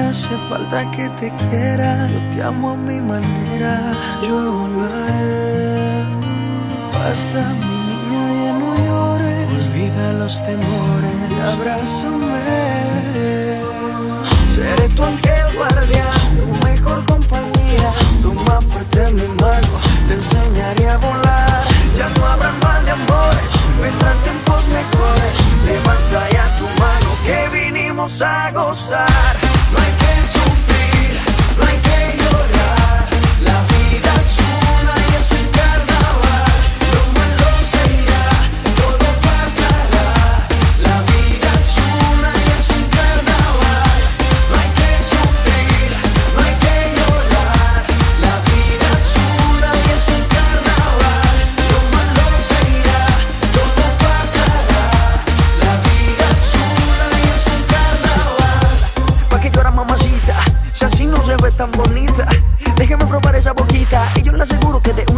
hace falta que te quiera. Yo te amo a mi manera, yo lo haré. Basta, mi niña, ya no llores. Olvida los temores y abrázame. Seré tu ángel guardián, tu mejor compañía. Tu más fuerte mi mano, te enseñaré a volar. Ya no habrá mal de amores, vendrán tiempos mejores. Levanta ya tu mano que vinimos a gozar. No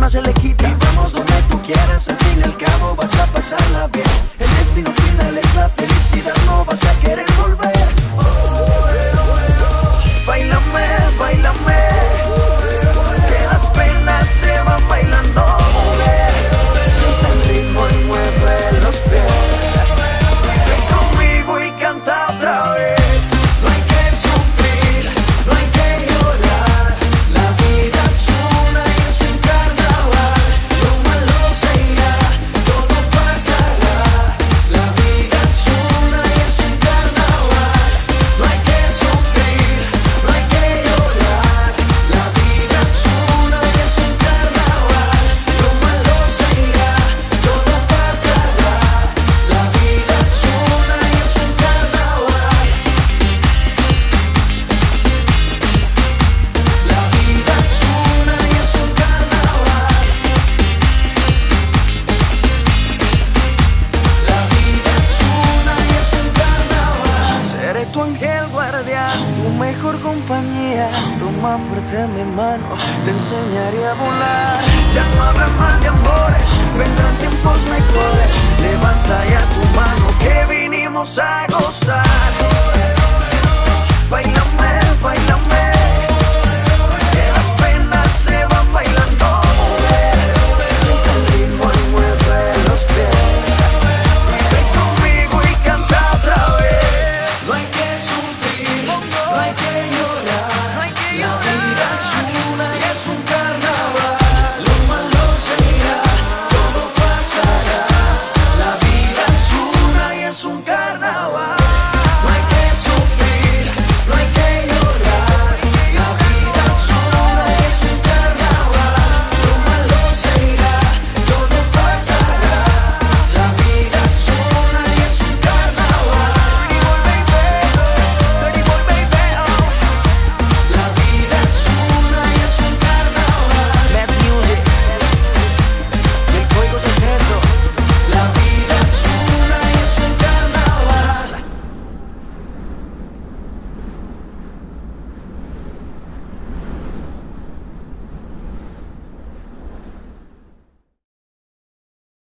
una se. Y vamos donde tú quieras, al fin y al cabo vas a pasarla bien. El destino final es la felicidad, no vas a querer más fuerte mi mano, te enseñaré a volar. Ya no habrá mal de amores, vendrán tiempos mejores. Levanta ya tu mano que vinimos a gozar.